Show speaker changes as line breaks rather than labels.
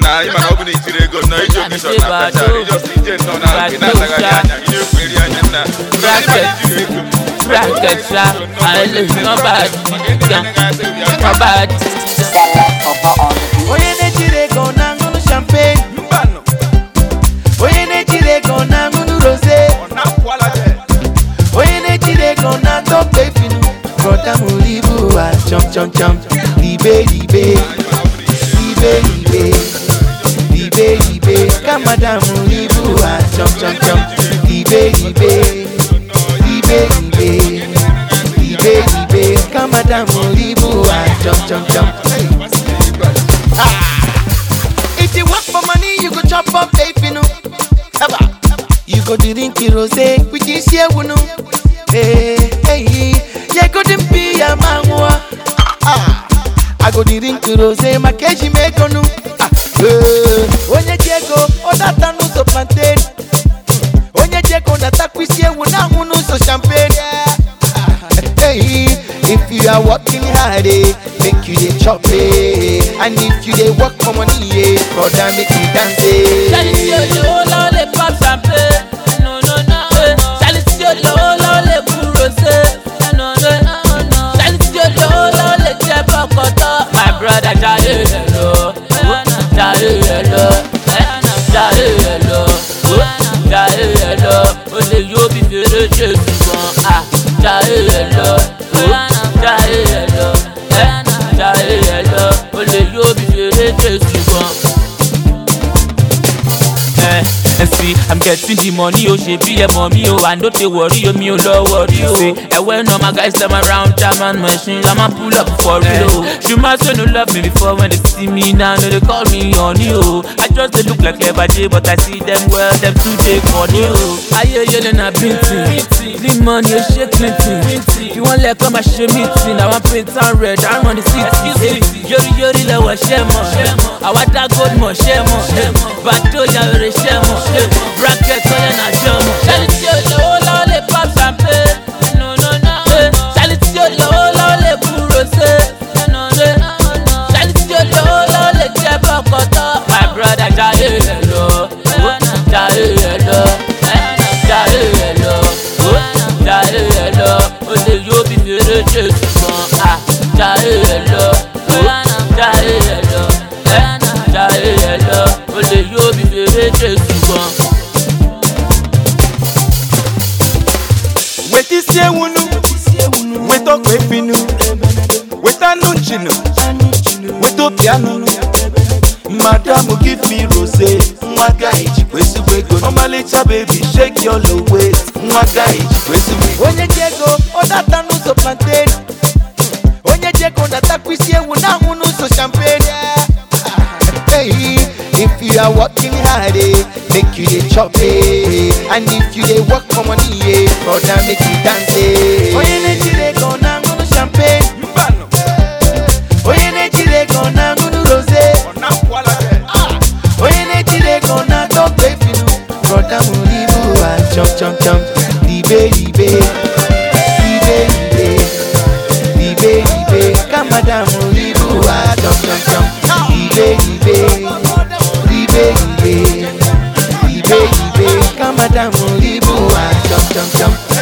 na him and Obin is a good no, it's your mission. You just need to know now, you know, you're very young now. Bracket, I live no bad. No bad.
Oye nechi de go nangunu champagne Oye nechi de go nangunu rosé Oye nechi na go nango pefinu Kota mulibu wa chom chom chom Libe libe ibe kama damu ibu wa chom chom chom ibe ibe ibe ibe ibe ibe kama damu ibu wa chom chom chom ah. If you work for money you go chop up no ever. You go drink rose which is here no. Hey eh, eh, hey Yeah go dem dimpi ya mangwa ah. I go drink rose my make mekonu onye ji ego ọ na-ata n'ụzọ plantain onye ji ego na-atakwa isi ewu na-anwụ n'ụzọ champagne if you are working hard eh, make you dey chop eh. and if you dey work for money eh, brother make you dance.
And see, I'm getting the money, oh, she be a mommy, oh, and don't they worry, oh, me, oh, don't worry, oh. See, and when all my guys them around, time and machine, I'ma pull up for real, oh. She must know love me before when they see me now, know they call me honey, you. Oh. I just they look like everyday, but I see them well, them too take money, you. I hear you, then I beating. The money, you oh, shake plenty. You want let come, I share meeting. I want print and red, I'm on the city. Eh, yori yori, let what share more. I want that gold more, share more. But to ya, share more ṣe mọ̀ bracket ọ̀yẹ́ náà jẹ́ ọmọ. ṣẹ́ni tí yóò lówó lọ́wọ́ lè pop champagne. ṣẹ́ni tí yóò lówó lọ́wọ́ lè kúrò ṣe. ṣẹ́ni tí yóò lówó lọ́wọ́ lè jẹ́ bọ́kọ̀tọ̀. my brother jayé rẹ̀ lọ jayé rẹ̀ lọ jayé rẹ̀ lọ jayé rẹ̀ lọ olè yóò bí mi eré ṣe ṣùgbọ́n jayé rẹ̀ lọ jayé rẹ̀ lọ jayé rẹ̀ lọ olè yóò bí mi eré ṣe ṣùgbọ́n gan.
Weti si ewunu, weto kwe finu, weta nunchinu, weto pianu. Madam give me rose, nwa guy jikwesugwe go. Ọmalịcha baby shake your low waist, nwa guy jikwesugwe. Onye ji ego, ọ data n'ụzọ plantain. Onye ji ego na-atakwa isi ewu na-ahụ n'ụzọ champagne. If you are working hard, eh? make you dey chop me, eh. and if you dey work for money yeah, brother make you dance eh. Adam Olibu, ah, jump, jump, jump.